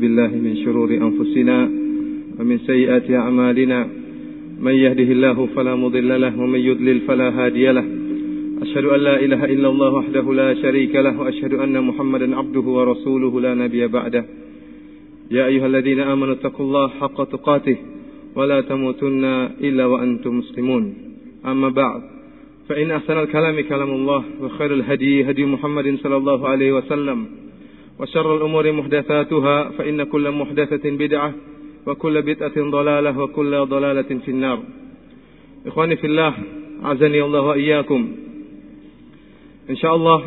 بالله من شرور أنفسنا ومن سيئات أعمالنا. من يهده الله فلا مضل له ومن يضلل فلا هادي له. أشهد أن لا إله إلا الله وحده لا شريك له وأشهد أن محمدا عبده ورسوله لا نبي بعده. يا أيها الذين آمنوا اتقوا الله حق تقاته ولا تموتن إلا وأنتم مسلمون. أما بعد فإن أحسن الكلام كلام الله وخير الهدي هدي محمد صلى الله عليه وسلم. وشر الأمور محدثاتها فإن كل محدثة بدعة وكل بدعة ضلالة وكل ضلالة في النار إخواني في الله عزني الله وإياكم InsyaAllah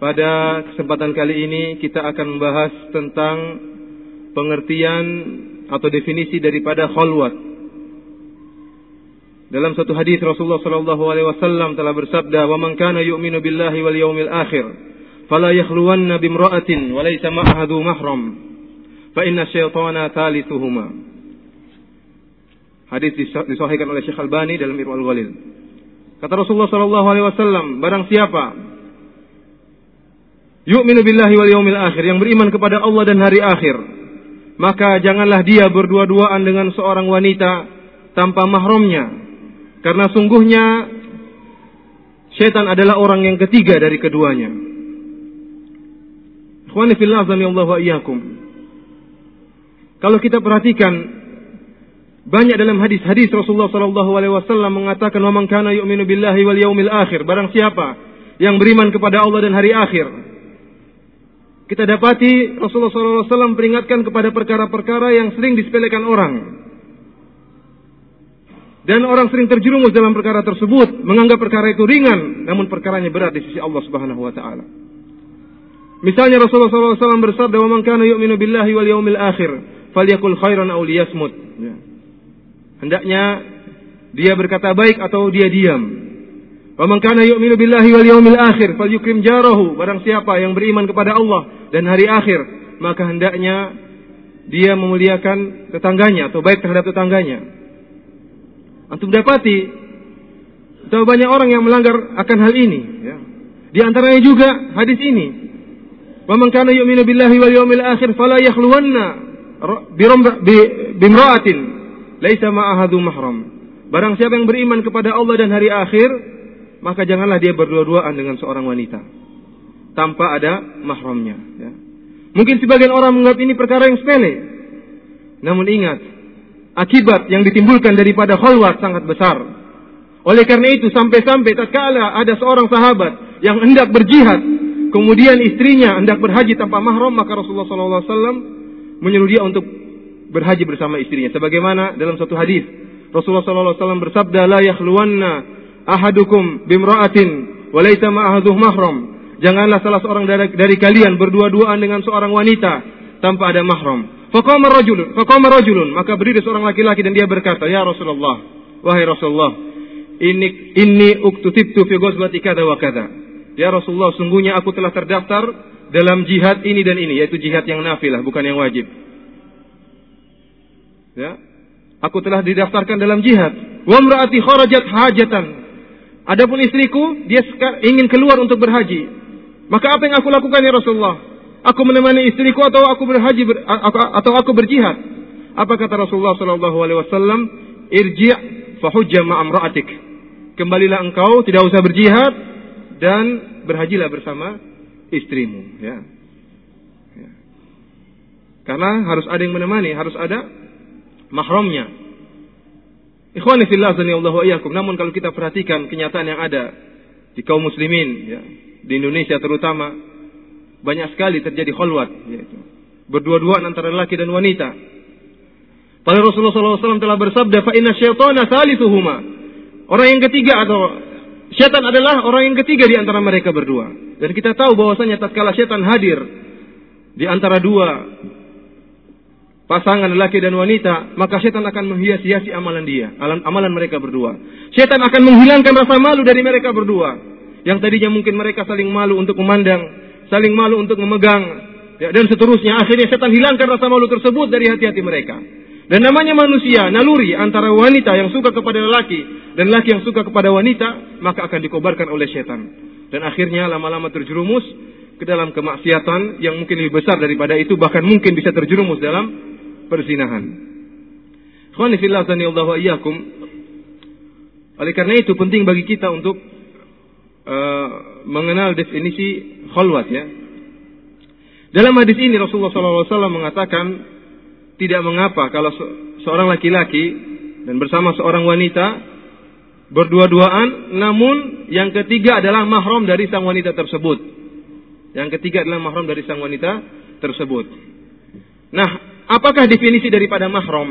pada kesempatan kali ini kita akan membahas tentang pengertian atau definisi daripada khalwat. Dalam satu hadis Rasulullah sallallahu alaihi wasallam telah bersabda, "Wa man kana yu'minu billahi wal yawmil akhir, yakhluwanna bimra'atin wa laysa ma'ahu mahram, fa inna syaitana thalithuhuma." Hadis disahihkan oleh Syekh Albani dalam Irwal Ghalil. Kata Rasulullah sallallahu alaihi wasallam, barang siapa yu'minu billahi wal yaumil akhir yang beriman kepada Allah dan hari akhir, maka janganlah dia berdua-duaan dengan seorang wanita tanpa mahramnya. Karena sungguhnya syaitan adalah orang yang ketiga dari keduanya. Ikhwani fillah wa iyyakum. Kalau kita perhatikan banyak dalam hadis-hadis Rasulullah sallallahu alaihi wasallam mengatakan wa man kana yu'minu billahi wal yaumil akhir. Barang siapa yang beriman kepada Allah dan hari akhir. Kita dapati Rasulullah sallallahu alaihi wasallam peringatkan kepada perkara-perkara yang sering disepelekan orang. Dan orang sering terjerumus dalam perkara tersebut, menganggap perkara itu ringan, namun perkaranya berat di sisi Allah Subhanahu wa taala. Misalnya Rasulullah SAW bersabda, "Wa man kana yu'minu billahi wal yaumil akhir, falyakul khairan aw liyasmut." Ya. Hendaknya dia berkata baik atau dia diam. Wa man kana yu'minu billahi wal yawmil akhir falyukrim jarahu. Barang siapa yang beriman kepada Allah dan hari akhir, maka hendaknya dia memuliakan tetangganya atau baik terhadap tetangganya. Antum dapati betapa banyak orang yang melanggar akan hal ini. Ya. Di antaranya juga hadis ini. Wa man kana yu'minu billahi wal yawmil akhir fala yakhluwanna bimra'atin laisa ma'ahadu mahram. Barang siapa yang beriman kepada Allah dan hari akhir, maka janganlah dia berdua-duaan dengan seorang wanita tanpa ada mahramnya. Ya. Mungkin sebagian orang menganggap ini perkara yang sepele. Namun ingat, akibat yang ditimbulkan daripada khalwat sangat besar. Oleh karena itu sampai-sampai tatkala ada seorang sahabat yang hendak berjihad, kemudian istrinya hendak berhaji tanpa mahram, maka Rasulullah SAW menyuruh dia untuk berhaji bersama istrinya. Sebagaimana dalam satu hadis Rasulullah SAW bersabda, "La yakhluwanna ahadukum bimra'atin wa laisa ma'ahadhuh mahram." Janganlah salah seorang dari, dari kalian berdua-duaan dengan seorang wanita tanpa ada mahram. Faqama rajulun, faqama rajulun, maka berdiri seorang laki-laki dan dia berkata, "Ya Rasulullah, wahai Rasulullah, ini inni uktutibtu fi ghazwati kadza wa kadza." Ya Rasulullah, sungguhnya aku telah terdaftar dalam jihad ini dan ini, yaitu jihad yang nafilah, bukan yang wajib. Ya. Aku telah didaftarkan dalam jihad. Wa mraati kharajat hajatan. Adapun istriku, dia ingin keluar untuk berhaji. Maka apa yang aku lakukan ya Rasulullah? Aku menemani istriku atau aku berhaji ber, atau aku berjihad? Apa kata Rasulullah sallallahu alaihi wasallam? Irji' ma'amra'atik. Kembalilah engkau, tidak usah berjihad dan berhajilah bersama istrimu, ya. ya. Karena harus ada yang menemani, harus ada mahramnya. Ikhwani fillah Allah wa iyyakum. Namun kalau kita perhatikan kenyataan yang ada di kaum muslimin ya, di Indonesia terutama banyak sekali terjadi khalwat yaitu berdua-duaan antara laki dan wanita. Pada Rasulullah SAW telah bersabda, "Fa inna syaitana salisuhuma." Orang yang ketiga atau syaitan adalah orang yang ketiga di antara mereka berdua. Dan kita tahu bahwasanya tatkala syaitan hadir di antara dua pasangan laki dan wanita, maka setan akan menghias-hiasi amalan dia, amalan mereka berdua. Setan akan menghilangkan rasa malu dari mereka berdua. Yang tadinya mungkin mereka saling malu untuk memandang, saling malu untuk memegang, ya, dan seterusnya. Akhirnya setan hilangkan rasa malu tersebut dari hati-hati mereka. Dan namanya manusia, naluri antara wanita yang suka kepada lelaki dan laki yang suka kepada wanita, maka akan dikobarkan oleh setan. Dan akhirnya lama-lama terjerumus ke dalam kemaksiatan yang mungkin lebih besar daripada itu bahkan mungkin bisa terjerumus dalam perzinahan. Oleh karena itu penting bagi kita untuk uh, mengenal definisi khalwat ya. Dalam hadis ini Rasulullah SAW mengatakan tidak mengapa kalau seorang laki-laki dan bersama seorang wanita berdua-duaan, namun yang ketiga adalah mahram dari sang wanita tersebut. Yang ketiga adalah mahram dari sang wanita tersebut. Nah, apakah definisi daripada mahram?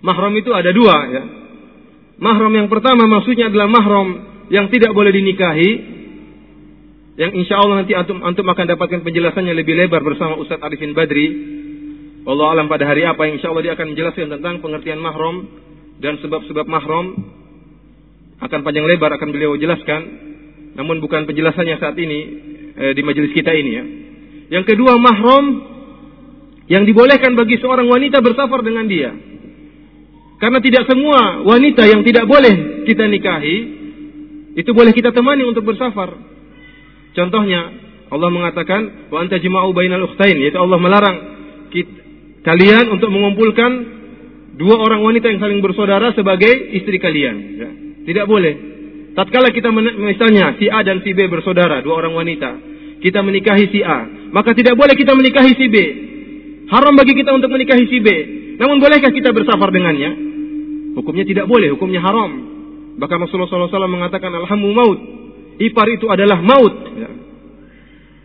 Mahram itu ada dua ya. Mahram yang pertama maksudnya adalah mahram yang tidak boleh dinikahi. Yang insya Allah nanti antum, antum akan dapatkan penjelasannya lebih lebar bersama Ustadz Arifin Badri. Allah alam pada hari apa yang insya Allah dia akan menjelaskan tentang pengertian mahram dan sebab-sebab mahram akan panjang lebar akan beliau jelaskan namun bukan penjelasannya saat ini eh, di majelis kita ini ya. Yang kedua mahram yang dibolehkan bagi seorang wanita bersafar dengan dia. Karena tidak semua wanita yang tidak boleh kita nikahi itu boleh kita temani untuk bersafar. Contohnya Allah mengatakan wa anta jma'u bainal ukhtain yaitu Allah melarang kita, kalian untuk mengumpulkan dua orang wanita yang saling bersaudara sebagai istri kalian. Ya. Tidak boleh. Tatkala kita misalnya si A dan si B bersaudara, dua orang wanita, kita menikahi si A, maka tidak boleh kita menikahi si B. Haram bagi kita untuk menikahi si B. Namun bolehkah kita bersafar dengannya? Hukumnya tidak boleh, hukumnya haram. Bahkan Rasulullah SAW mengatakan alhamu maut. Ipar itu adalah maut. Ya.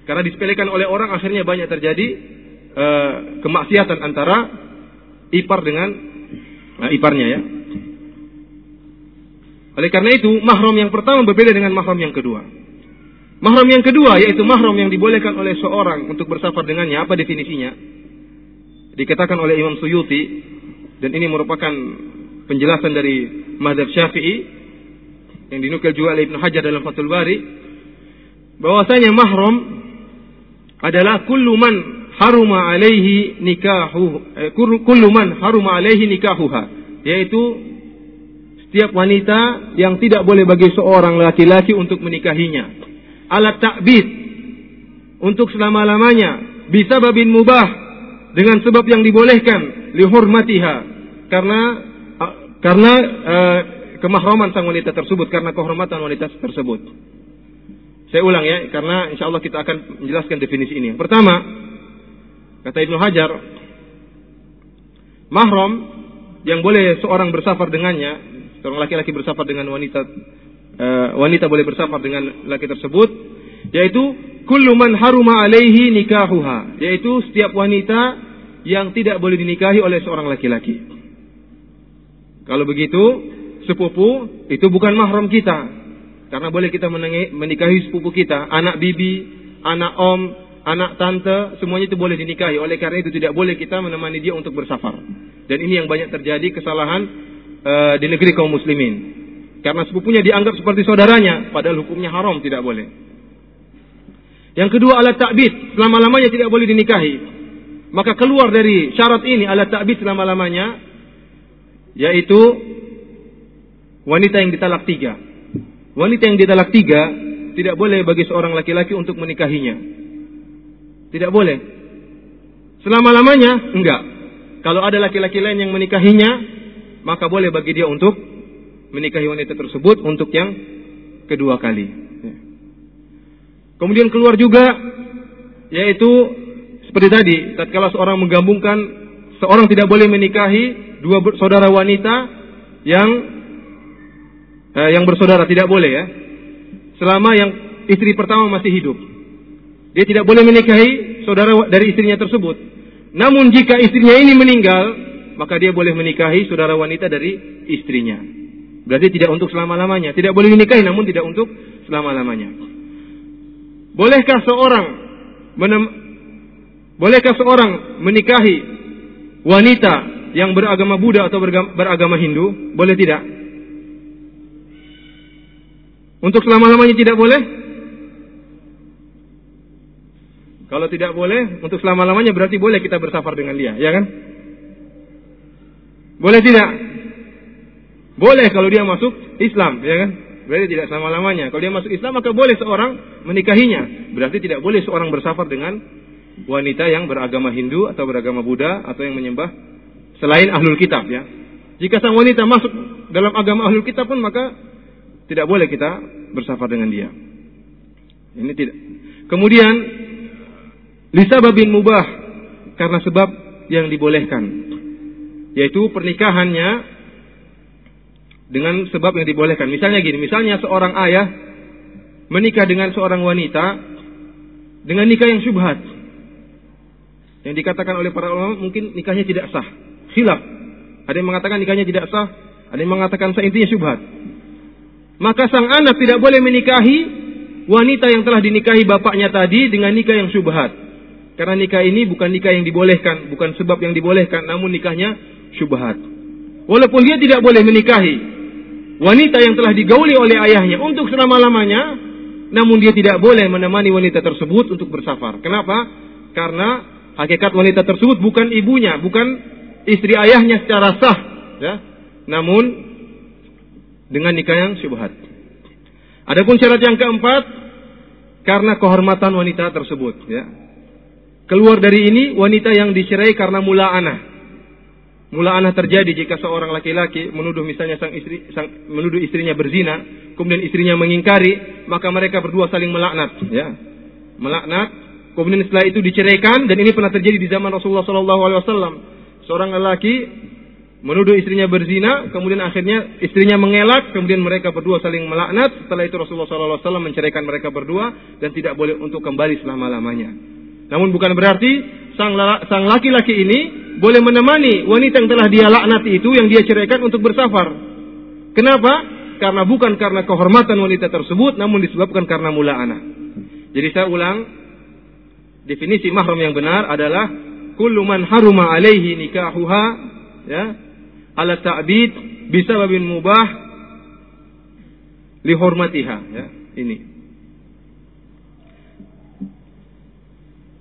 Karena disepelekan oleh orang akhirnya banyak terjadi uh, kemaksiatan antara ipar dengan uh, iparnya ya. Oleh karena itu, mahram yang pertama berbeda dengan mahram yang kedua. Mahram yang kedua yaitu mahram yang dibolehkan oleh seorang untuk bersafar dengannya. Apa definisinya? Dikatakan oleh Imam Suyuti dan ini merupakan penjelasan dari Madhab Syafi'i yang dinukil juga oleh Ibnu Hajar dalam Fathul Bari bahwasanya mahram adalah kullu man haruma alaihi nikahu eh, kullu man haruma alaihi nikahuha yaitu setiap wanita yang tidak boleh bagi seorang laki-laki untuk menikahinya. Alat takbid untuk selama-lamanya bisa babin mubah dengan sebab yang dibolehkan lihurmatiha karena karena uh, kemahraman sang wanita tersebut karena kehormatan wanita tersebut. Saya ulang ya karena insya Allah kita akan menjelaskan definisi ini. Yang pertama kata Ibnu Hajar mahram yang boleh seorang bersafar dengannya seorang laki-laki bersafar dengan wanita uh, wanita boleh bersafar dengan laki tersebut yaitu kullu man haruma alaihi nikahuha yaitu setiap wanita yang tidak boleh dinikahi oleh seorang laki-laki. Kalau begitu sepupu itu bukan mahram kita karena boleh kita menikahi sepupu kita, anak bibi, anak om, anak tante, semuanya itu boleh dinikahi. Oleh karena itu tidak boleh kita menemani dia untuk bersafar. Dan ini yang banyak terjadi kesalahan uh, di negeri kaum muslimin. Karena sepupunya dianggap seperti saudaranya, padahal hukumnya haram, tidak boleh. Yang kedua alat takbid, selama-lamanya tidak boleh dinikahi. Maka keluar dari syarat ini alat takbid selama-lamanya, yaitu wanita yang ditalak tiga. Wanita yang ditalak tiga tidak boleh bagi seorang laki-laki untuk menikahinya. Tidak boleh. Selama-lamanya enggak. Kalau ada laki-laki lain yang menikahinya, maka boleh bagi dia untuk menikahi wanita tersebut untuk yang kedua kali. Ya. Kemudian keluar juga yaitu seperti tadi, tatkala seorang menggabungkan seorang tidak boleh menikahi dua saudara wanita yang eh, yang bersaudara tidak boleh ya. Selama yang istri pertama masih hidup. Dia tidak boleh menikahi saudara dari istrinya tersebut. Namun jika istrinya ini meninggal, maka dia boleh menikahi saudara wanita dari istrinya. Berarti tidak untuk selama-lamanya. Tidak boleh dinikahi namun tidak untuk selama-lamanya. Bolehkah seorang menem Bolehkah seorang menikahi wanita yang beragama Buddha atau beragama Hindu? Boleh tidak? Untuk selama-lamanya tidak boleh? Kalau tidak boleh, untuk selama-lamanya berarti boleh kita bersafar dengan dia, ya kan? Boleh tidak? Boleh kalau dia masuk Islam, ya kan? Berarti tidak selama-lamanya. Kalau dia masuk Islam maka boleh seorang menikahinya. Berarti tidak boleh seorang bersafar dengan wanita yang beragama Hindu atau beragama Buddha atau yang menyembah selain ahlul kitab ya. Jika sang wanita masuk dalam agama ahlul kitab pun maka tidak boleh kita bersafar dengan dia. Ini tidak. Kemudian lisababin mubah karena sebab yang dibolehkan yaitu pernikahannya dengan sebab yang dibolehkan. Misalnya gini, misalnya seorang ayah menikah dengan seorang wanita dengan nikah yang syubhat. Yang dikatakan oleh para ulama mungkin nikahnya tidak sah. Khilaf. Ada yang mengatakan nikahnya tidak sah, ada yang mengatakan sah intinya syubhat. Maka sang anak tidak boleh menikahi wanita yang telah dinikahi bapaknya tadi dengan nikah yang syubhat. Karena nikah ini bukan nikah yang dibolehkan, bukan sebab yang dibolehkan, namun nikahnya syubhat. Walaupun dia tidak boleh menikahi wanita yang telah digauli oleh ayahnya untuk selama-lamanya, namun dia tidak boleh menemani wanita tersebut untuk bersafar. Kenapa? Karena hakikat wanita tersebut bukan ibunya, bukan istri ayahnya secara sah, ya. Namun dengan nikah yang syubhat. Adapun syarat yang keempat karena kehormatan wanita tersebut, ya. Keluar dari ini wanita yang dicerai karena mula anak. Mula anak terjadi jika seorang laki-laki menuduh misalnya sang istri sang, menuduh istrinya berzina, kemudian istrinya mengingkari, maka mereka berdua saling melaknat, ya. Melaknat, kemudian setelah itu diceraikan dan ini pernah terjadi di zaman Rasulullah sallallahu alaihi wasallam. Seorang lelaki menuduh istrinya berzina, kemudian akhirnya istrinya mengelak, kemudian mereka berdua saling melaknat. Setelah itu Rasulullah wasallam menceraikan mereka berdua dan tidak boleh untuk kembali selama-lamanya. Namun bukan berarti sang laki-laki ini boleh menemani wanita yang telah dia laknati itu yang dia ceraikan untuk bersafar. Kenapa? Karena bukan karena kehormatan wanita tersebut, namun disebabkan karena mula anak. Jadi saya ulang, definisi mahram yang benar adalah kullu man haruma alaihi nikahuha ya ala ta'bid bisababin mubah lihormatiha ya ini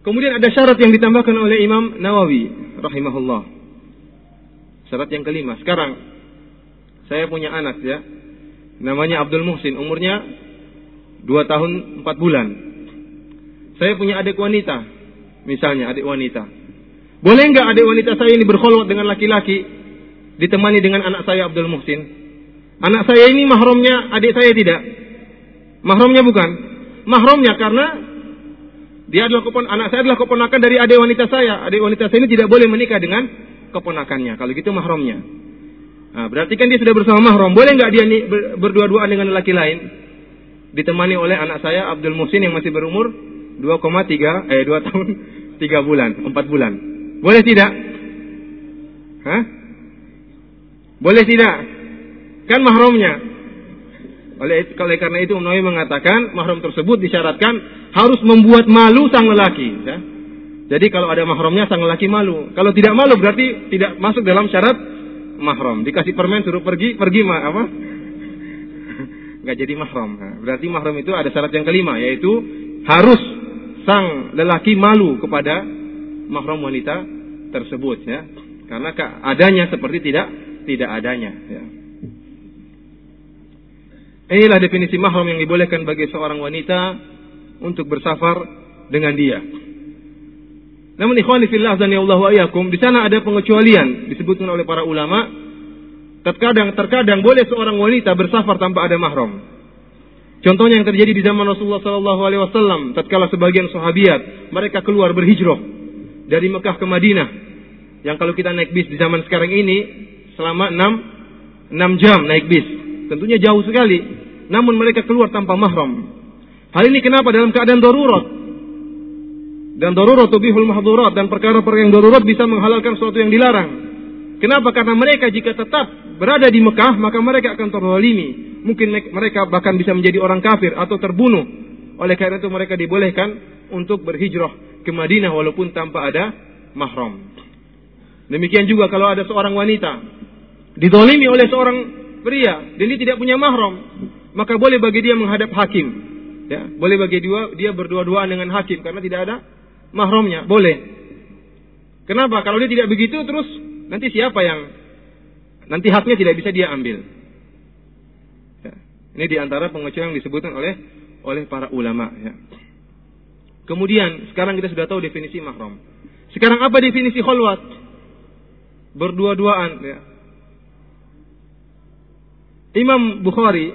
Kemudian ada syarat yang ditambahkan oleh Imam Nawawi rahimahullah. Syarat yang kelima. Sekarang saya punya anak ya. Namanya Abdul Muhsin, umurnya 2 tahun 4 bulan. Saya punya adik wanita, misalnya adik wanita. Boleh nggak adik wanita saya ini berkholwat dengan laki-laki ditemani dengan anak saya Abdul Muhsin? Anak saya ini mahramnya adik saya tidak? Mahramnya bukan? Mahramnya karena dia adalah kepon anak saya adalah keponakan dari adik wanita saya. Adik wanita saya ini tidak boleh menikah dengan keponakannya. Kalau gitu mahramnya. Nah, berarti kan dia sudah bersama mahram. Boleh nggak dia berdua-duaan dengan laki lain? Ditemani oleh anak saya Abdul Musin yang masih berumur 2,3 eh 2 tahun 3 bulan, 4 bulan. Boleh tidak? Hah? Boleh tidak? Kan mahramnya. Oleh, oleh karena itu Nawawi mengatakan mahram tersebut disyaratkan harus membuat malu sang lelaki. Ya. Jadi kalau ada mahramnya sang lelaki malu. Kalau tidak malu berarti tidak masuk dalam syarat mahram. Dikasih permen suruh pergi, pergi mah apa? Enggak jadi mahram. Berarti mahram itu ada syarat yang kelima yaitu harus sang lelaki malu kepada mahram wanita tersebut ya. Karena adanya seperti tidak tidak adanya ya. Inilah definisi mahram yang dibolehkan bagi seorang wanita untuk bersafar dengan dia. Namun ikhwani fillah dan ya ayakum, di sana ada pengecualian disebutkan oleh para ulama. Terkadang terkadang boleh seorang wanita bersafar tanpa ada mahram. Contohnya yang terjadi di zaman Rasulullah sallallahu alaihi wasallam tatkala sebagian sahabiat mereka keluar berhijrah dari Mekah ke Madinah. Yang kalau kita naik bis di zaman sekarang ini selama 6 6 jam naik bis Tentunya jauh sekali. Namun mereka keluar tanpa mahram. Hal ini kenapa? Dalam keadaan darurat. Dan darurat tubihul mahdurat. Dan perkara-perkara yang darurat bisa menghalalkan sesuatu yang dilarang. Kenapa? Karena mereka jika tetap berada di Mekah, maka mereka akan terzalimi. Mungkin mereka bahkan bisa menjadi orang kafir atau terbunuh. Oleh karena itu mereka dibolehkan untuk berhijrah ke Madinah walaupun tanpa ada mahram. Demikian juga kalau ada seorang wanita didolimi oleh seorang pria dan dia tidak punya mahram, maka boleh bagi dia menghadap hakim. Ya, boleh bagi dia dia berdua-duaan dengan hakim karena tidak ada mahramnya, boleh. Kenapa? Kalau dia tidak begitu terus nanti siapa yang nanti haknya tidak bisa dia ambil. Ya. Ini di antara pengecualian yang disebutkan oleh oleh para ulama. Ya. Kemudian sekarang kita sudah tahu definisi mahram. Sekarang apa definisi khalwat? Berdua-duaan. Ya. Imam Bukhari,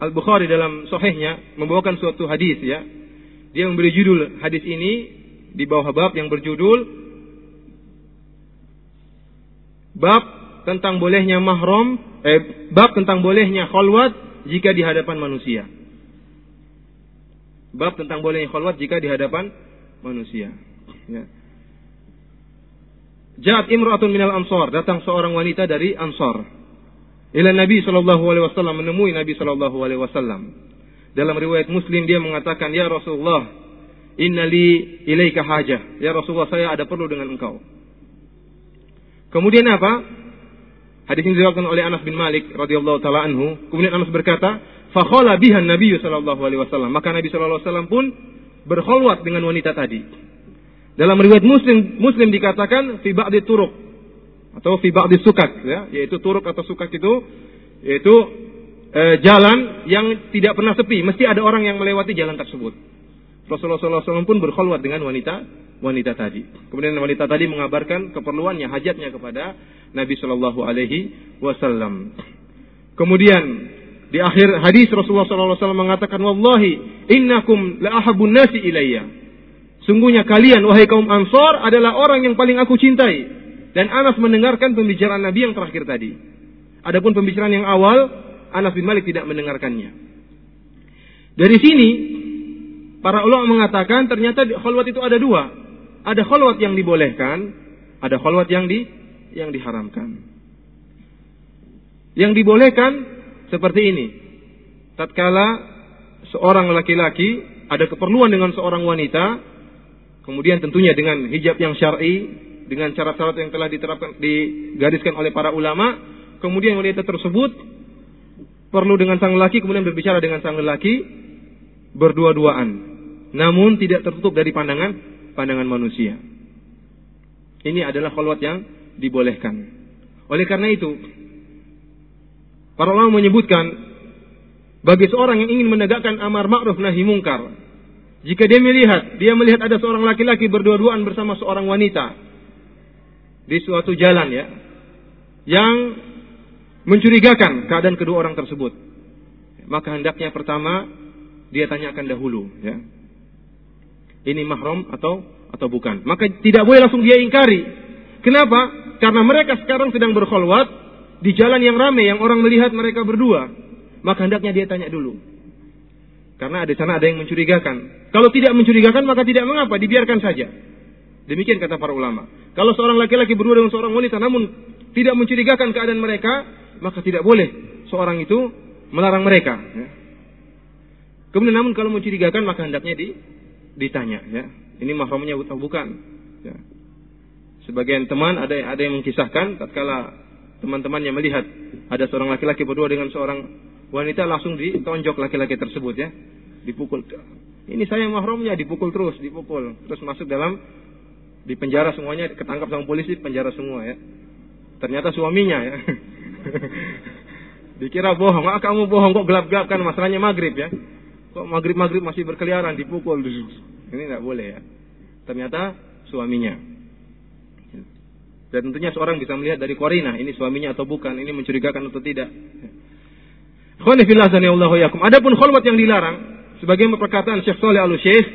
Al Bukhari dalam Sahihnya membawakan suatu hadis ya. Dia memberi judul hadis ini di bawah bab yang berjudul bab tentang bolehnya mahram, eh, bab tentang bolehnya khalwat jika di hadapan manusia. Bab tentang bolehnya khalwat jika di hadapan manusia. Ya. Ja'at imra'atun minal ansar, datang seorang wanita dari Ansar. Ila Nabi sallallahu alaihi wasallam menemui Nabi sallallahu alaihi wasallam. Dalam riwayat Muslim dia mengatakan, "Ya Rasulullah, innali ilaika hajah." Ya Rasulullah, saya ada perlu dengan engkau. Kemudian apa? Hadis ini diriwayatkan oleh Anas bin Malik radhiyallahu taala anhu. Kemudian Anas berkata, "Fakhala biha Nabi sallallahu alaihi wasallam." Maka Nabi sallallahu alaihi wasallam pun berkholwat dengan wanita tadi. Dalam riwayat Muslim Muslim dikatakan fi ba'di turuk atau fi ba'di sukak ya, yaitu turuk atau sukak itu yaitu e, jalan yang tidak pernah sepi, mesti ada orang yang melewati jalan tersebut. Rasulullah SAW pun berkhulwat dengan wanita wanita tadi. Kemudian wanita tadi mengabarkan keperluannya, hajatnya kepada Nabi Shallallahu Alaihi Wasallam. Kemudian di akhir hadis Rasulullah SAW mengatakan, Wallahi innakum la ahabun nasi ilayya. Sungguhnya kalian wahai kaum Ansor adalah orang yang paling aku cintai. Dan Anas mendengarkan pembicaraan Nabi yang terakhir tadi. Adapun pembicaraan yang awal Anas bin Malik tidak mendengarkannya. Dari sini, para ulama mengatakan ternyata khalwat itu ada dua. Ada khalwat yang dibolehkan, ada khalwat yang di yang diharamkan. Yang dibolehkan seperti ini. Tatkala seorang laki-laki ada keperluan dengan seorang wanita, kemudian tentunya dengan hijab yang syar'i, dengan syarat-syarat yang telah diterapkan digariskan oleh para ulama, kemudian wanita tersebut perlu dengan sang lelaki kemudian berbicara dengan sang lelaki berdua-duaan. Namun tidak tertutup dari pandangan pandangan manusia. Ini adalah khalwat yang dibolehkan. Oleh karena itu, para ulama menyebutkan bagi seorang yang ingin menegakkan amar ma'ruf nahi mungkar, jika dia melihat, dia melihat ada seorang laki-laki berdua-duaan bersama seorang wanita di suatu jalan ya, yang mencurigakan keadaan kedua orang tersebut. Maka hendaknya pertama dia tanyakan dahulu ya. Ini mahram atau atau bukan. Maka tidak boleh langsung dia ingkari. Kenapa? Karena mereka sekarang sedang berkholwat di jalan yang ramai yang orang melihat mereka berdua. Maka hendaknya dia tanya dulu. Karena ada sana ada yang mencurigakan. Kalau tidak mencurigakan maka tidak mengapa, dibiarkan saja. Demikian kata para ulama. Kalau seorang laki-laki berdua dengan seorang wanita namun tidak mencurigakan keadaan mereka, maka tidak boleh seorang itu melarang mereka. Ya. Kemudian namun kalau mencurigakan maka hendaknya di, ditanya. Ya. Ini mahramnya atau bukan. Ya. Sebagian teman ada ada yang mengkisahkan tatkala teman-temannya melihat ada seorang laki-laki berdua dengan seorang wanita langsung ditonjok laki-laki tersebut ya dipukul ini saya mahramnya dipukul terus dipukul terus masuk dalam di penjara semuanya ketangkap sama polisi penjara semua ya ternyata suaminya ya Dikira bohong, ah kamu bohong kok gelap-gelap kan masalahnya maghrib ya. Kok maghrib-maghrib masih berkeliaran dipukul. Ini tidak boleh ya. Ternyata suaminya. Dan tentunya seorang bisa melihat dari korina, ini suaminya atau bukan, ini mencurigakan atau tidak. Adapun khulwat yang dilarang, sebagai perkataan Syekh Saleh Al-Syekh,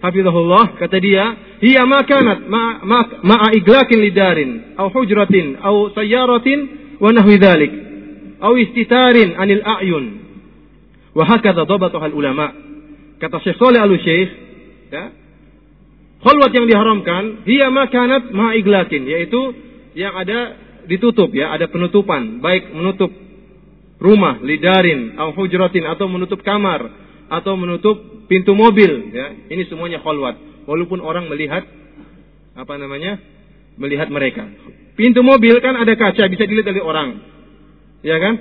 Hafizahullah, kata dia, hiya ma kanat ma'a ma, iglakin lidarin, au hujratin, au sayyaratin, wa nahwi dzalik aw istitarin anil a'yun. Wa hakadha dhabataha ulama. Kata Syekh Saleh Al-Syekh ya khalwat yang diharamkan hiya makanat ma'iglakin yaitu yang ada ditutup ya ada penutupan baik menutup rumah lidarin atau hujratin atau menutup kamar atau menutup pintu mobil ya ini semuanya khalwat walaupun orang melihat apa namanya melihat mereka Pintu mobil kan ada kaca bisa dilihat dari orang. Ya kan?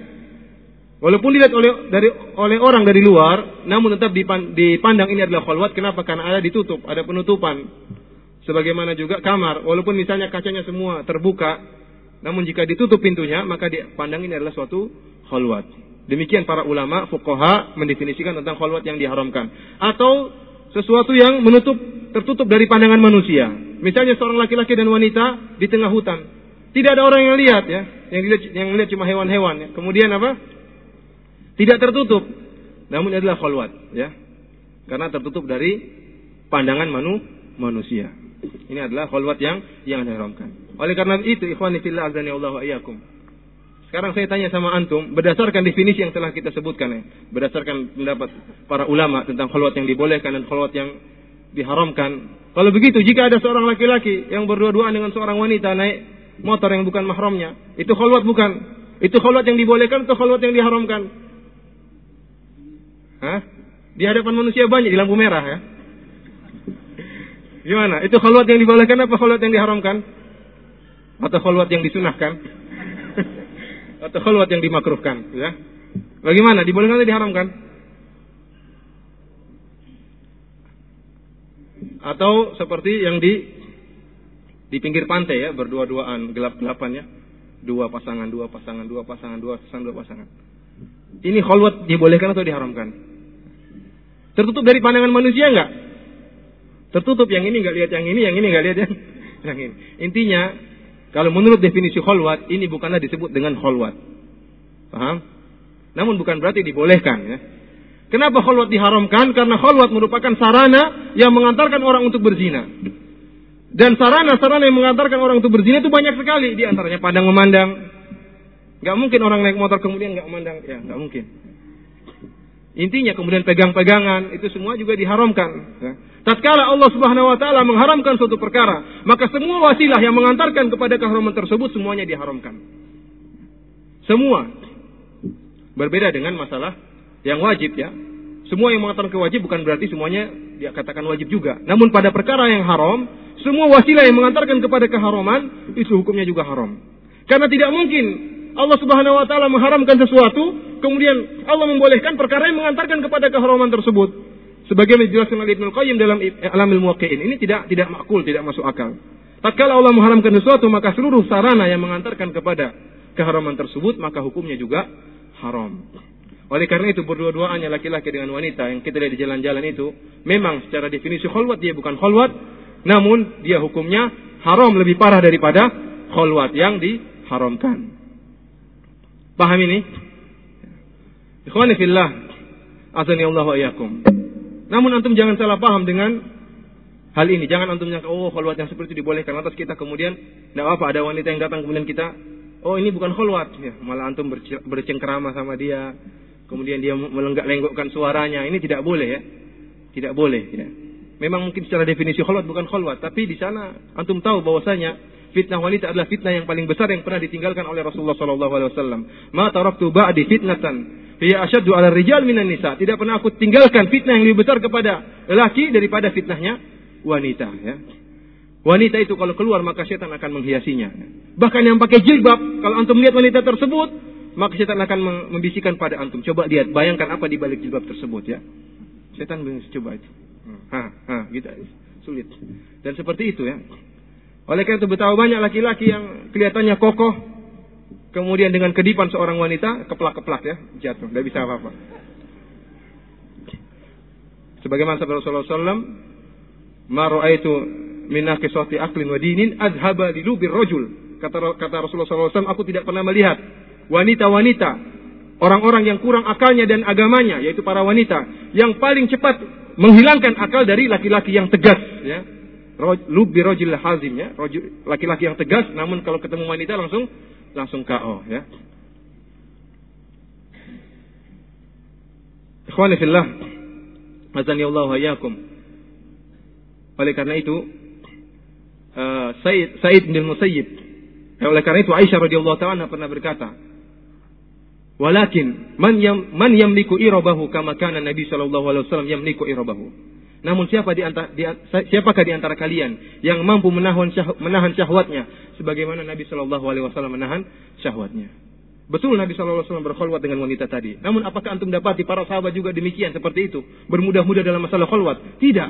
Walaupun dilihat oleh dari oleh orang dari luar, namun tetap dipandang ini adalah khalwat. Kenapa? Karena ada ditutup, ada penutupan. Sebagaimana juga kamar, walaupun misalnya kacanya semua terbuka, namun jika ditutup pintunya, maka dipandang ini adalah suatu khalwat. Demikian para ulama fuqaha mendefinisikan tentang khalwat yang diharamkan atau sesuatu yang menutup tertutup dari pandangan manusia. Misalnya seorang laki-laki dan wanita di tengah hutan. Tidak ada orang yang lihat ya, yang dilihat yang lihat cuma hewan-hewan ya. Kemudian apa? Tidak tertutup. Namun adalah khalwat ya. Karena tertutup dari pandangan manu, manusia. Ini adalah khalwat yang yang diharamkan. Oleh karena itu, ikhwani fillah azani Allah wa iyyakum. Sekarang saya tanya sama antum, berdasarkan definisi yang telah kita sebutkan ya, berdasarkan pendapat para ulama tentang khalwat yang dibolehkan dan khalwat yang diharamkan. Kalau begitu, jika ada seorang laki-laki yang berdua-duaan dengan seorang wanita naik motor yang bukan mahramnya, itu khalwat bukan? Itu khalwat yang dibolehkan atau khalwat yang diharamkan? Hah? Di hadapan manusia banyak di lampu merah ya. Gimana? Itu khalwat yang dibolehkan apa khalwat yang diharamkan? Atau khalwat yang disunahkan? Atau khalwat yang dimakruhkan, ya. Bagaimana? Dibolehkan atau diharamkan? Atau seperti yang di di pinggir pantai ya, berdua-duaan, gelap-gelapan ya. Dua pasangan, dua pasangan, dua pasangan, dua pasangan, dua pasangan. Ini khalwat dibolehkan atau diharamkan? Tertutup dari pandangan manusia enggak? Tertutup yang ini enggak lihat yang ini, yang ini enggak lihat yang, yang ini. Intinya kalau menurut definisi kholwat, ini bukanlah disebut dengan kholwat. Paham? Namun bukan berarti dibolehkan ya. Kenapa kholwat diharamkan? Karena kholwat merupakan sarana yang mengantarkan orang untuk berzina. Dan sarana-sarana yang mengantarkan orang untuk berzina itu banyak sekali. Di antaranya pandang memandang. Gak mungkin orang naik motor kemudian gak memandang. Ya, gak mungkin. Intinya kemudian pegang-pegangan itu semua juga diharamkan. Ya. Tatkala Allah Subhanahu wa taala mengharamkan suatu perkara, maka semua wasilah yang mengantarkan kepada keharaman tersebut semuanya diharamkan. Semua. Berbeda dengan masalah yang wajib ya. Semua yang mengatakan kewajib bukan berarti semuanya dia katakan wajib juga. Namun pada perkara yang haram, semua wasilah yang mengantarkan kepada keharaman itu hukumnya juga haram. Karena tidak mungkin Allah Subhanahu wa taala mengharamkan sesuatu, kemudian Allah membolehkan perkara yang mengantarkan kepada keharaman tersebut. Sebagaimana dijelaskan oleh Ibnu Qayyim dalam Alamil Muwaqqi'in. Ini tidak tidak makul, tidak masuk akal. Tatkala Allah mengharamkan sesuatu, maka seluruh sarana yang mengantarkan kepada keharaman tersebut, maka hukumnya juga haram. Oleh karena itu berdua-duanya laki-laki dengan wanita yang kita lihat di jalan-jalan itu, memang secara definisi kholwat dia bukan kholwat, namun dia hukumnya haram lebih parah daripada kholwat yang diharamkan. Paham ini? Ikhwani fillah, azani Allah wa iyakum. Namun antum jangan salah paham dengan hal ini. Jangan antum nyangka, oh kholwat yang seperti itu dibolehkan. Lantas kita kemudian, tidak apa, ada wanita yang datang kemudian kita, oh ini bukan kholwat. Ya, malah antum bercengkerama sama dia. Kemudian dia melenggak-lenggokkan suaranya. Ini tidak boleh ya. Tidak boleh ya. Memang mungkin secara definisi kholwat bukan kholwat. Tapi di sana antum tahu bahwasanya fitnah wanita adalah fitnah yang paling besar yang pernah ditinggalkan oleh Rasulullah SAW. Ma taraktu ba'di fitnatan Hiya asyaddu ala rijal minan nisa. Tidak pernah aku tinggalkan fitnah yang lebih besar kepada lelaki daripada fitnahnya wanita. Ya. Wanita itu kalau keluar maka setan akan menghiasinya. Bahkan yang pakai jilbab, kalau antum melihat wanita tersebut, maka setan akan membisikkan pada antum. Coba lihat, bayangkan apa di balik jilbab tersebut ya. Setan coba itu. Ha, ha, gitu. Sulit. Dan seperti itu ya. Oleh karena itu betapa banyak laki-laki yang kelihatannya kokoh, Kemudian dengan kedipan seorang wanita, keplak-keplak ya, jatuh, tidak bisa apa-apa. Sebagaimana sabda Rasulullah SAW, Ma ra'aitu min naqisati aklin wa dinin azhaba li rajul. Kata, kata Rasulullah SAW, aku tidak pernah melihat wanita-wanita, orang-orang yang kurang akalnya dan agamanya, yaitu para wanita, yang paling cepat menghilangkan akal dari laki-laki yang tegas. Ya. Lubi rojil hazim ya, laki-laki yang tegas, namun kalau ketemu wanita langsung langsung KO ya. Ikhwani fillah, azani Allah wa iyyakum. Oleh karena itu, uh, Said Said bin Musayyib, eh, oleh karena itu Aisyah radhiyallahu taala pernah berkata, "Walakin man yam man yamliku irabahu kama kana Nabi sallallahu alaihi wasallam yamliku irabahu." Namun siapa di antara di, siapakah di antara kalian yang mampu menahan syah, menahan syahwatnya sebagaimana Nabi Shallallahu alaihi wasallam menahan syahwatnya? Betul Nabi Shallallahu alaihi wasallam berkhulwat dengan wanita tadi. Namun apakah antum dapati para sahabat juga demikian seperti itu, bermudah-mudah dalam masalah khulwat? Tidak.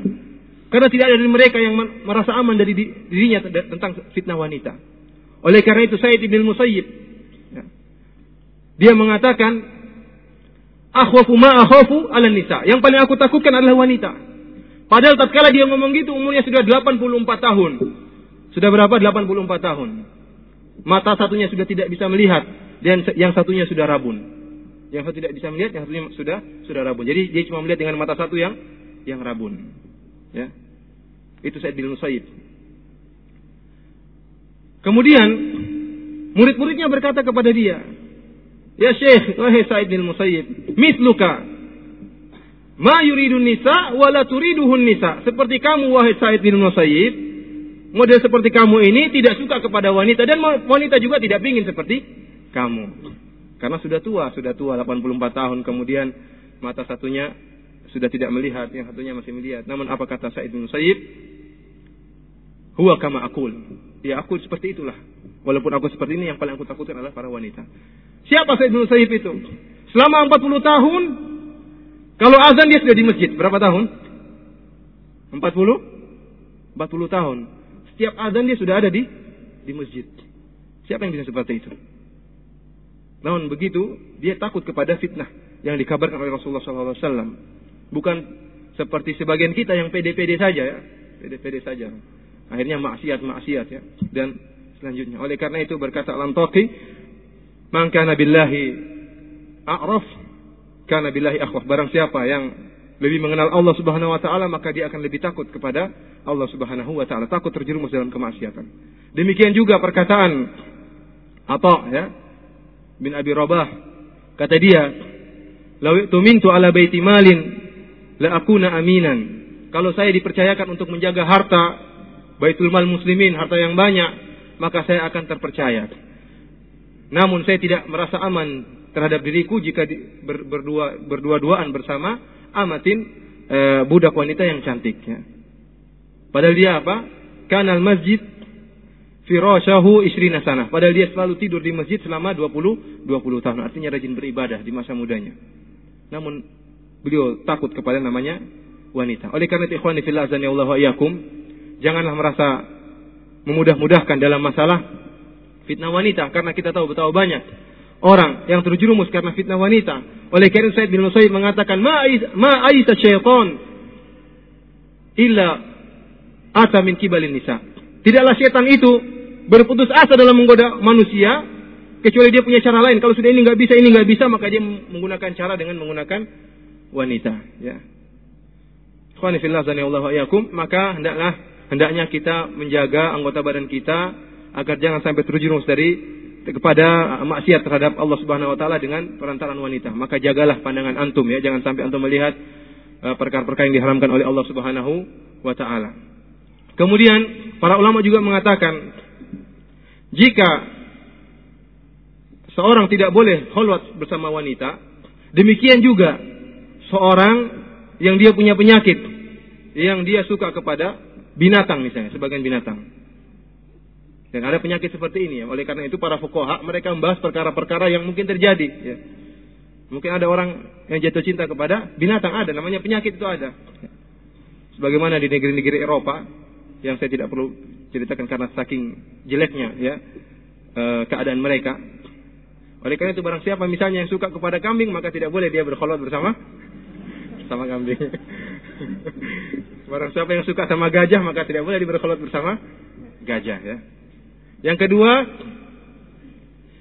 Karena tidak ada dari mereka yang merasa aman dari dirinya tentang fitnah wanita. Oleh karena itu Said bin Musayyib ya, dia mengatakan Akhwafu ma akhafu ala nisa. Yang paling aku takutkan adalah wanita. Padahal tatkala dia ngomong gitu umurnya sudah 84 tahun. Sudah berapa? 84 tahun. Mata satunya sudah tidak bisa melihat dan yang satunya sudah rabun. Yang satu tidak bisa melihat, yang satunya sudah sudah rabun. Jadi dia cuma melihat dengan mata satu yang yang rabun. Ya. Itu Said bin Musayyib. Kemudian murid-muridnya berkata kepada dia, "Ya Syekh, wahai Said bin Musayyib, misluka ma yuridun nisa wala turiduhun nisa." Seperti kamu wahai Said bin Musayyib, model seperti kamu ini tidak suka kepada wanita dan wanita juga tidak ingin seperti kamu. Karena sudah tua, sudah tua 84 tahun kemudian mata satunya sudah tidak melihat, yang satunya masih melihat. Namun apa kata Sa'id bin Musayyib? Huwa kama akul. Ya aku seperti itulah. Walaupun aku seperti ini yang paling aku takutkan adalah para wanita. Siapa Sa'id bin Musayyib itu? Selama 40 tahun kalau azan dia sudah di masjid. Berapa tahun? 40? 40 tahun. Setiap azan dia sudah ada di di masjid. Siapa yang bisa seperti itu? Namun begitu, dia takut kepada fitnah yang dikabarkan oleh Rasulullah SAW. Bukan seperti sebagian kita yang pede-pede saja ya. Pede-pede saja. Akhirnya maksiat-maksiat ya. Dan selanjutnya. Oleh karena itu berkata Alam Taqi, Man kana billahi a'raf, kana billahi akhwaf. Barang siapa yang lebih mengenal Allah Subhanahu wa taala maka dia akan lebih takut kepada Allah Subhanahu wa taala, takut terjerumus dalam kemaksiatan. Demikian juga perkataan atau ya bin Abi Rabah. Kata dia, "Lau tumintu ala baiti malin la akuna aminan." Kalau saya dipercayakan untuk menjaga harta Baitul Mal muslimin, harta yang banyak, maka saya akan terpercaya. Namun saya tidak merasa aman terhadap diriku jika ber, berdua berdua-duaan bersama amatin e, budak wanita yang cantik ya. Padahal dia apa? Kanal masjid firashahu isrina sana. Padahal dia selalu tidur di masjid selama 20 20 tahun. Artinya rajin beribadah di masa mudanya. Namun beliau takut kepada namanya wanita. Oleh karena itu ikhwani fillah Allah wa janganlah merasa memudah-mudahkan dalam masalah fitnah wanita karena kita tahu betapa banyak orang yang terjerumus karena fitnah wanita. Oleh karena Said bin Musayyib mengatakan ma aisa syaitan illa ata min kibalin nisa. Tidaklah setan itu berputus asa dalam menggoda manusia kecuali dia punya cara lain. Kalau sudah ini nggak bisa, ini nggak bisa, maka dia menggunakan cara dengan menggunakan wanita. Ya. Maka hendaklah hendaknya kita menjaga anggota badan kita agar jangan sampai terjerumus dari kepada maksiat terhadap Allah Subhanahu wa taala dengan perantaran wanita. Maka jagalah pandangan antum ya, jangan sampai antum melihat uh, perkara-perkara yang diharamkan oleh Allah Subhanahu wa taala. Kemudian para ulama juga mengatakan jika seorang tidak boleh kholwat bersama wanita, demikian juga seorang yang dia punya penyakit, yang dia suka kepada binatang misalnya, sebagian binatang. Dan ada penyakit seperti ini ya. Oleh karena itu para fukoha mereka membahas perkara-perkara yang mungkin terjadi. Ya. Mungkin ada orang yang jatuh cinta kepada binatang ada, namanya penyakit itu ada. Sebagaimana di negeri-negeri Eropa yang saya tidak perlu ceritakan karena saking jeleknya ya e, keadaan mereka. Oleh karena itu barang siapa misalnya yang suka kepada kambing maka tidak boleh dia berkholwat bersama sama kambing. barang siapa yang suka sama gajah maka tidak boleh dia berkholwat bersama gajah ya. Yang kedua,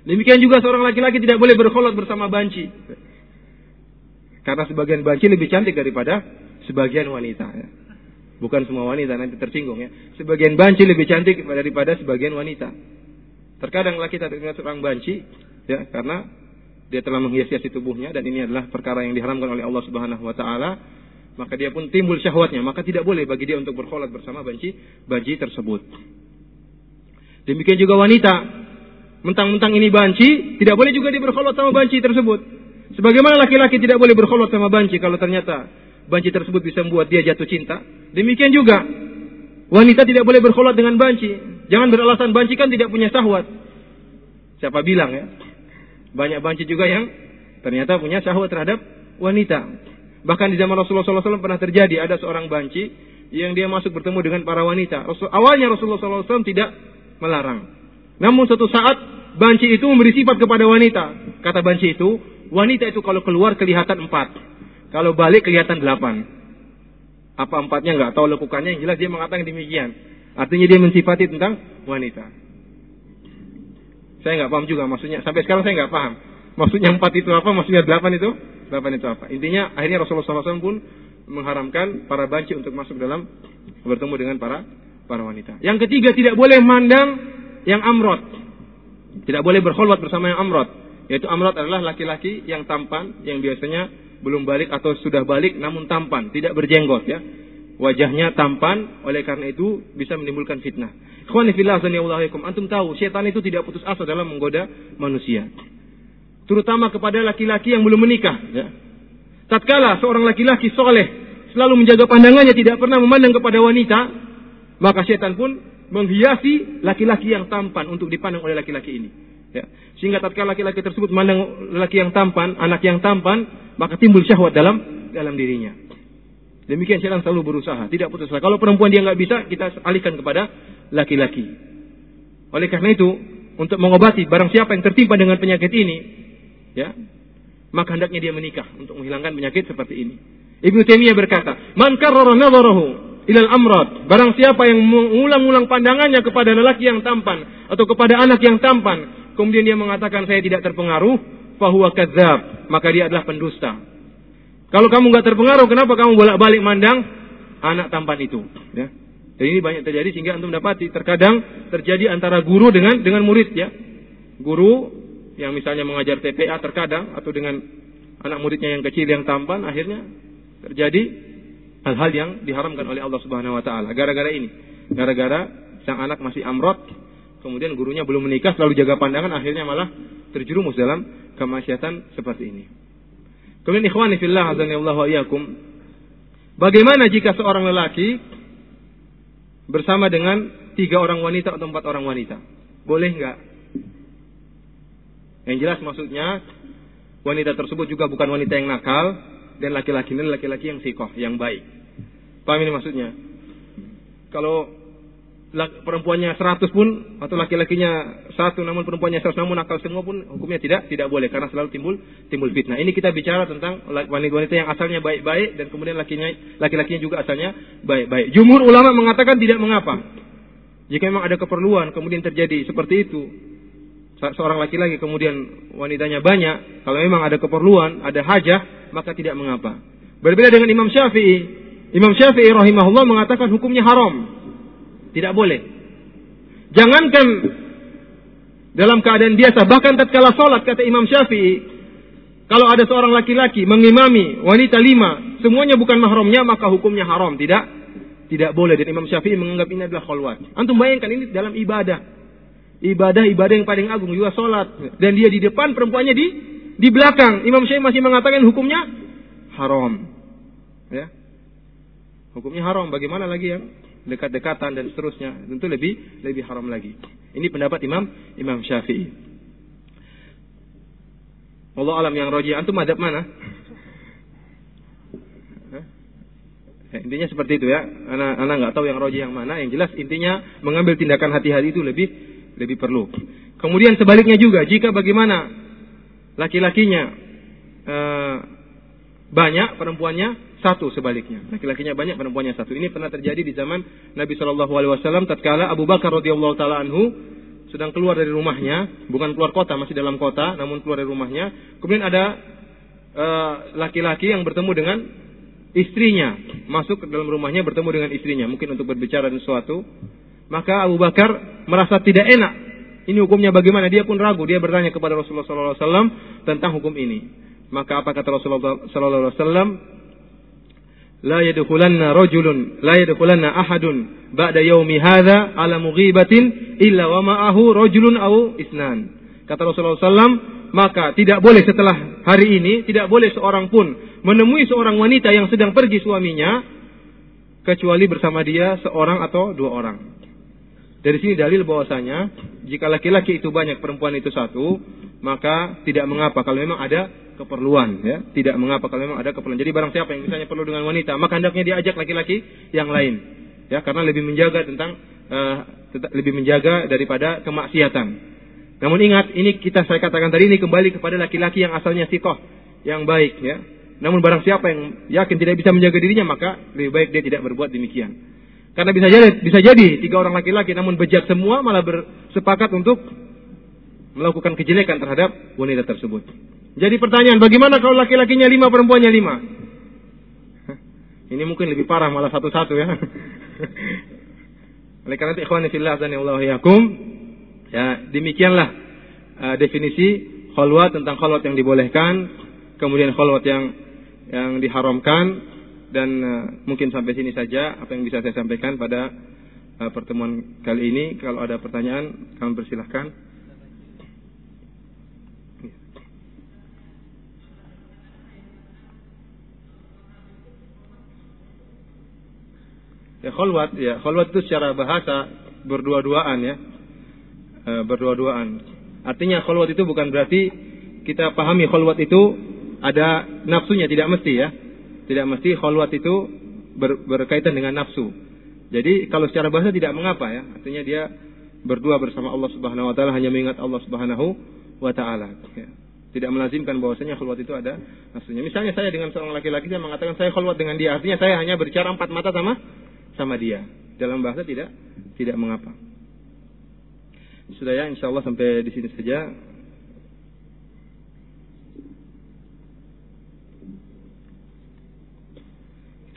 demikian juga seorang laki-laki tidak boleh berkholwat bersama banci. Karena sebagian banci lebih cantik daripada sebagian wanita ya. Bukan semua wanita nanti tersinggung ya. Sebagian banci lebih cantik daripada sebagian wanita. Terkadang laki tak dengan seorang banci ya karena dia telah menghias-hiasi tubuhnya dan ini adalah perkara yang diharamkan oleh Allah Subhanahu wa taala maka dia pun timbul syahwatnya maka tidak boleh bagi dia untuk berkholat bersama banci banci tersebut. Demikian juga wanita mentang-mentang ini banci tidak boleh juga dia berkholat sama banci tersebut. Sebagaimana laki-laki tidak boleh berkholat sama banci kalau ternyata banci tersebut bisa membuat dia jatuh cinta. Demikian juga wanita tidak boleh berkholat dengan banci. Jangan beralasan banci kan tidak punya syahwat. Siapa bilang ya? Banyak banci juga yang ternyata punya syahwat terhadap wanita. Bahkan di zaman Rasulullah SAW pernah terjadi ada seorang banci yang dia masuk bertemu dengan para wanita. Awalnya Rasulullah SAW tidak melarang. Namun suatu saat banci itu memberi sifat kepada wanita. Kata banci itu, wanita itu kalau keluar kelihatan empat. Kalau balik kelihatan delapan. Apa empatnya nggak tahu lekukannya, yang jelas dia mengatakan demikian. Artinya dia mensifati tentang wanita. Saya nggak paham juga maksudnya. Sampai sekarang saya nggak paham. Maksudnya empat itu apa? Maksudnya delapan itu? Delapan itu apa? Intinya akhirnya Rasulullah SAW pun mengharamkan para banci untuk masuk dalam bertemu dengan para para wanita. Yang ketiga tidak boleh mandang yang amrot. Tidak boleh berkhulwat bersama yang amrot. Yaitu amrot adalah laki-laki yang tampan, yang biasanya belum balik atau sudah balik namun tampan, tidak berjenggot ya. Wajahnya tampan, oleh karena itu bisa menimbulkan fitnah. Antum tahu, setan itu tidak putus asa dalam menggoda manusia. Terutama kepada laki-laki yang belum menikah. Ya. Tatkala seorang laki-laki soleh selalu menjaga pandangannya, tidak pernah memandang kepada wanita, maka setan pun menghiasi laki-laki yang tampan untuk dipandang oleh laki-laki ini. Ya. Sehingga tatkala laki-laki tersebut memandang laki yang tampan, anak yang tampan, maka timbul syahwat dalam dalam dirinya. Demikian setan selalu berusaha, tidak putus asa. Kalau perempuan dia nggak bisa, kita alihkan kepada laki-laki. Oleh karena itu, untuk mengobati barang siapa yang tertimpa dengan penyakit ini, ya, maka hendaknya dia menikah untuk menghilangkan penyakit seperti ini. Ibnu Taimiyah berkata, "Man karrara nadharahu ilal amrad." Barang siapa yang mengulang-ulang pandangannya kepada lelaki yang tampan atau kepada anak yang tampan, kemudian dia mengatakan saya tidak terpengaruh, fahuwa kadzab, maka dia adalah pendusta. Kalau kamu nggak terpengaruh, kenapa kamu bolak-balik mandang anak tampan itu? Ya. Dan ini banyak terjadi sehingga antum dapati terkadang terjadi antara guru dengan dengan murid ya. Guru yang misalnya mengajar TPA terkadang atau dengan anak muridnya yang kecil yang tampan akhirnya terjadi hal-hal yang diharamkan oleh Allah Subhanahu wa taala gara-gara ini. Gara-gara sang anak masih amrot kemudian gurunya belum menikah selalu jaga pandangan akhirnya malah terjerumus dalam kemaksiatan seperti ini. Kemudian ikhwani fillah azani Allah wa iyyakum. Bagaimana jika seorang lelaki bersama dengan tiga orang wanita atau empat orang wanita? Boleh nggak? Yang jelas maksudnya wanita tersebut juga bukan wanita yang nakal dan laki-laki ini laki-laki yang sikoh, yang baik. Paham ini maksudnya? Kalau perempuannya 100 pun atau laki-lakinya satu namun perempuannya 100 namun nakal semua pun hukumnya tidak tidak boleh karena selalu timbul timbul fitnah. Ini kita bicara tentang wanita-wanita yang asalnya baik-baik dan kemudian lakinya laki-lakinya juga asalnya baik-baik. Jumhur ulama mengatakan tidak mengapa. Jika memang ada keperluan kemudian terjadi seperti itu, seorang laki-laki kemudian wanitanya banyak, kalau memang ada keperluan, ada hajah, maka tidak mengapa. Berbeda dengan Imam Syafi'i. Imam Syafi'i rahimahullah mengatakan hukumnya haram. Tidak boleh. Jangankan dalam keadaan biasa, bahkan tatkala sholat kata Imam Syafi'i, kalau ada seorang laki-laki mengimami wanita lima, semuanya bukan mahramnya, maka hukumnya haram. Tidak, tidak boleh. Dan Imam Syafi'i menganggap ini adalah khalwat. Antum bayangkan ini dalam ibadah ibadah-ibadah yang paling agung juga sholat. Dan dia di depan perempuannya di di belakang. Imam Syafi'i masih mengatakan hukumnya haram. Ya. Hukumnya haram. Bagaimana lagi yang dekat-dekatan dan seterusnya. Tentu lebih lebih haram lagi. Ini pendapat Imam Imam Syafi'i. Allah alam yang roji. Antum madhab mana? Ya, intinya seperti itu ya. Anak anak nggak tahu yang roji yang mana. Yang jelas intinya mengambil tindakan hati-hati itu lebih lebih perlu. Kemudian sebaliknya juga, jika bagaimana laki-lakinya e, banyak, perempuannya satu sebaliknya. Laki-lakinya banyak, perempuannya satu. Ini pernah terjadi di zaman Nabi Shallallahu Alaihi Wasallam. Tatkala Abu Bakar radhiyallahu taala anhu sedang keluar dari rumahnya, bukan keluar kota, masih dalam kota, namun keluar dari rumahnya. Kemudian ada eh, laki-laki yang bertemu dengan istrinya, masuk ke dalam rumahnya bertemu dengan istrinya, mungkin untuk berbicara sesuatu. Maka Abu Bakar merasa tidak enak. Ini hukumnya bagaimana? Dia pun ragu. Dia bertanya kepada Rasulullah SAW tentang hukum ini. Maka apa kata Rasulullah SAW? Yadkhulanna rajulun la yadkhulanna ahadun ba'da yaumi hadza ala mughibatin illa wa ma'ahu rajulun aw isnan. Kata Rasulullah SAW, maka tidak boleh setelah hari ini, tidak boleh seorang pun menemui seorang wanita yang sedang pergi suaminya, kecuali bersama dia seorang atau dua orang. Dari sini dalil bahwasanya jika laki-laki itu banyak, perempuan itu satu, maka tidak mengapa kalau memang ada keperluan, ya. Tidak mengapa kalau memang ada keperluan. Jadi barang siapa yang misalnya perlu dengan wanita, maka hendaknya diajak laki-laki yang lain, ya, karena lebih menjaga tentang uh, lebih menjaga daripada kemaksiatan. Namun ingat, ini kita saya katakan tadi ini kembali kepada laki-laki yang asalnya sikoh, yang baik ya. Namun barang siapa yang yakin tidak bisa menjaga dirinya, maka lebih baik dia tidak berbuat demikian. Karena bisa jadi, bisa jadi tiga orang laki-laki namun bejat semua malah bersepakat untuk melakukan kejelekan terhadap wanita tersebut. Jadi pertanyaan, bagaimana kalau laki-lakinya lima, perempuannya lima? Ini mungkin lebih parah malah satu-satu ya. Oleh karena itu ikhwan fillah dan yakum, ya demikianlah uh, definisi khalwat tentang khalwat yang dibolehkan, kemudian khalwat yang yang diharamkan dan uh, mungkin sampai sini saja apa yang bisa saya sampaikan pada uh, pertemuan kali ini. Kalau ada pertanyaan, kami persilahkan. Ya khalwat ya, khalwat itu secara bahasa berdua-duaan ya. E, berdua-duaan. Artinya khalwat itu bukan berarti kita pahami khalwat itu ada nafsunya, tidak mesti ya. Tidak mesti khalwat itu ber, berkaitan dengan nafsu. Jadi kalau secara bahasa tidak mengapa ya. Artinya dia berdua bersama Allah Subhanahu wa taala hanya mengingat Allah Subhanahu wa taala. Ya. Tidak melazimkan bahwasanya khalwat itu ada nafsunya. Misalnya saya dengan seorang laki-laki saya mengatakan saya khalwat dengan dia, artinya saya hanya berbicara empat mata sama sama dia. Dalam bahasa tidak tidak mengapa. Sudah ya, insya Allah sampai di sini saja.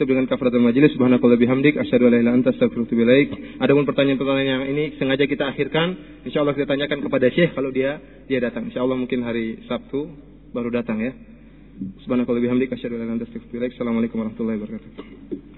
Itu dengan kafaratul majelis subhanakallah bihamdik asyhadu an la ilaha anta astaghfiruka wa Adapun pertanyaan-pertanyaan yang ini sengaja kita akhirkan, insya Allah kita tanyakan kepada Syekh kalau dia dia datang. Insya Allah mungkin hari Sabtu baru datang ya. Subhanakallah bihamdik asyhadu an la ilaha anta astaghfiruka wa Assalamualaikum warahmatullahi wabarakatuh.